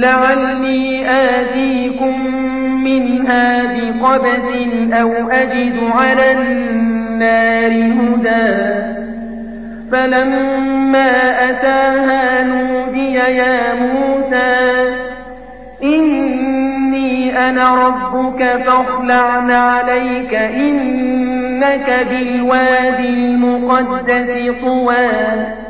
لعلي آتيكم منها بقبس أو أجد على النار هدى. فلما أتاها نودي يا موسى إني أنا ربك فاخلع عليك إنك بالوادي المقدس طوى.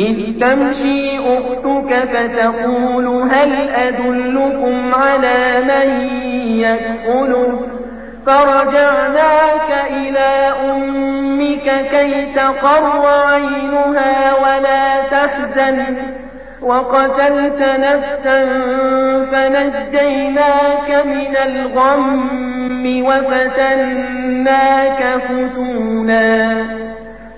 إذ تمشي أختك فتقول هل أدلكم على من يكفله؟ فرجعناك إلى أمك كي تقر عينها ولا تحزن. وقتلت نفسا فنجيناك من الغم وفتناك فتونا.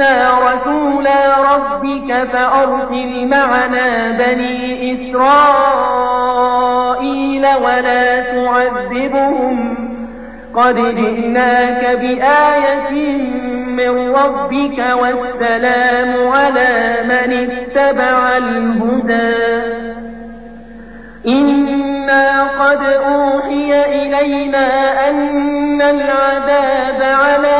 إنا رسولا ربك فأرسل معنا بني إسرائيل ولا تعذبهم. قد جئناك بآية من ربك والسلام على من اتبع الهدى. إنا قد أوحي إلينا أن العذاب على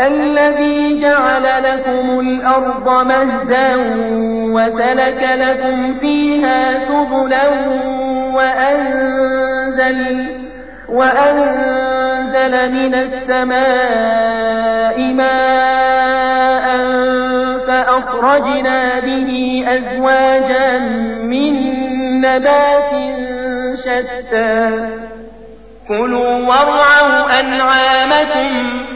الذي جعل لكم الأرض مهدا وسلك لكم فيها سبلا وأنزل, وأنزل من السماء ماء فأخرجنا به أزواجا من نبات شتى. كلوا وارعوا أنعامكم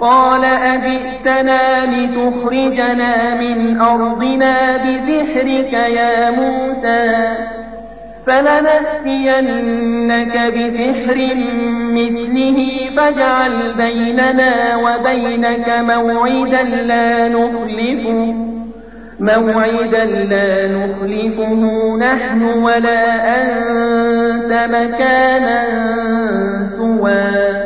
قال أجئتنا لتخرجنا من أرضنا بسحرك يا موسى فلنأتينك بسحر مثله فاجعل بيننا وبينك موعدا لا نخلفه موعدا لا نخلفه نحن ولا أنت مكانا سوى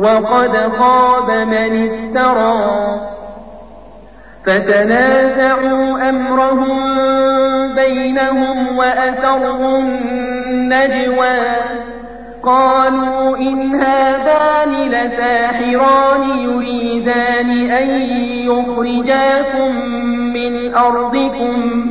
وقد خاب من افترى. فتنازعوا أمرهم بينهم وأسروا النجوى. قالوا إن هذان لساحران يريدان أن يخرجاكم من أرضكم.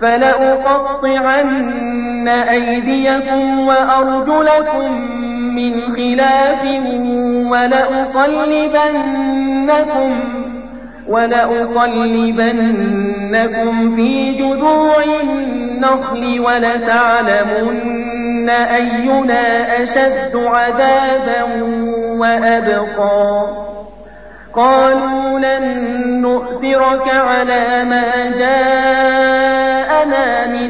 فلأقطعن أيديكم وأرجلكم من خلاف ولأصلبنكم ولأصلبنكم في جذوع النخل ولتعلمن أينا أشد عذابا وأبقى. قالوا لن نؤثرك على ما من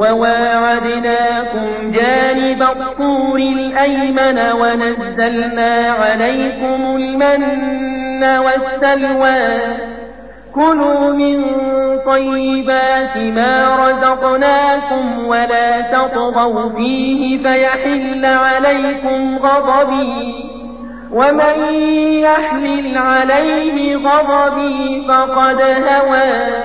وواعدناكم جانب الطور الأيمن ونزلنا عليكم المن والسلوى. كلوا من طيبات ما رزقناكم ولا تطغوا فيه فيحل عليكم غضبي. ومن يحلل عليه غضبي فقد هوى.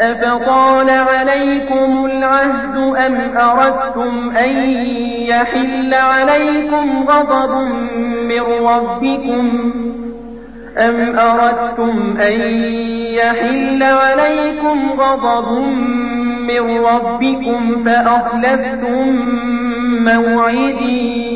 أفطال عليكم العهد أم أردتم أن يحل عليكم غضب من ربكم أم أردتم أن يحل عليكم غضب من ربكم فأخلفتم موعدي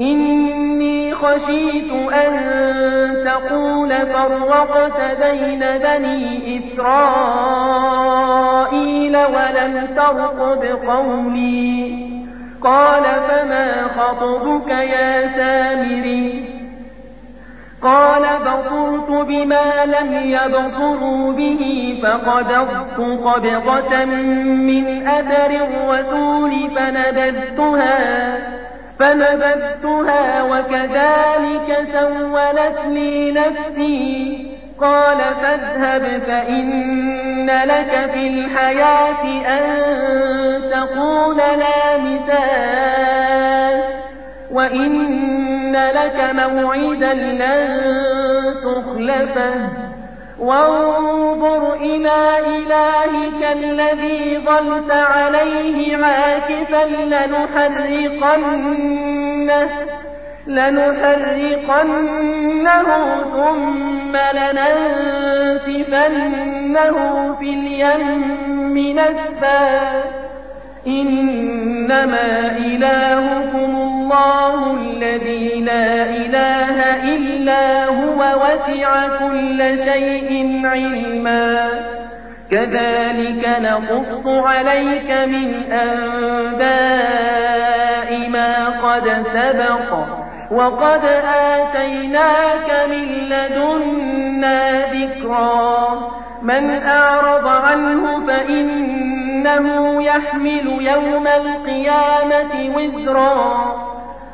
إني خشيت أن تقول فرقت بين بني إسرائيل ولم ترقب قولي قال فما خطبك يا سامري؟ قال بصرت بما لم يبصروا به فقبضت قبضة من أثر الرسول فنبذتها. فنبذتها وكذلك سولت لي نفسي. قال فاذهب فإن لك في الحياة أن تقول لا مساس وإن لك موعدا لن تخلفه. وانظر إلى إلهك الذي ظلت عليه عاكفا لنحرقنه لنحرقنه ثم لننسفنه في اليم نسفا. إنما إلهكم الله الذي لا إله إلا هو وسع كل شيء علما. كذلك نقص عليك من أنباء ما قد سبق وقد آتيناك من لدنا ذكرا. من أعرض عنه فإنه يحمل يوم القيامة وزرا.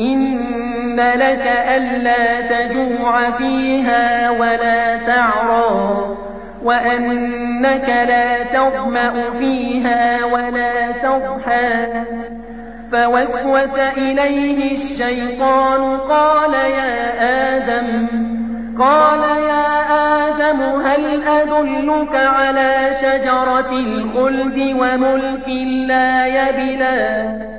إن لك ألا تجوع فيها ولا تعرى وأنك لا تظمأ فيها ولا تضحى. فوسوس إليه الشيطان قال يا آدم قال يا آدم هل أدلك على شجرة الخلد وملك لا يبلى؟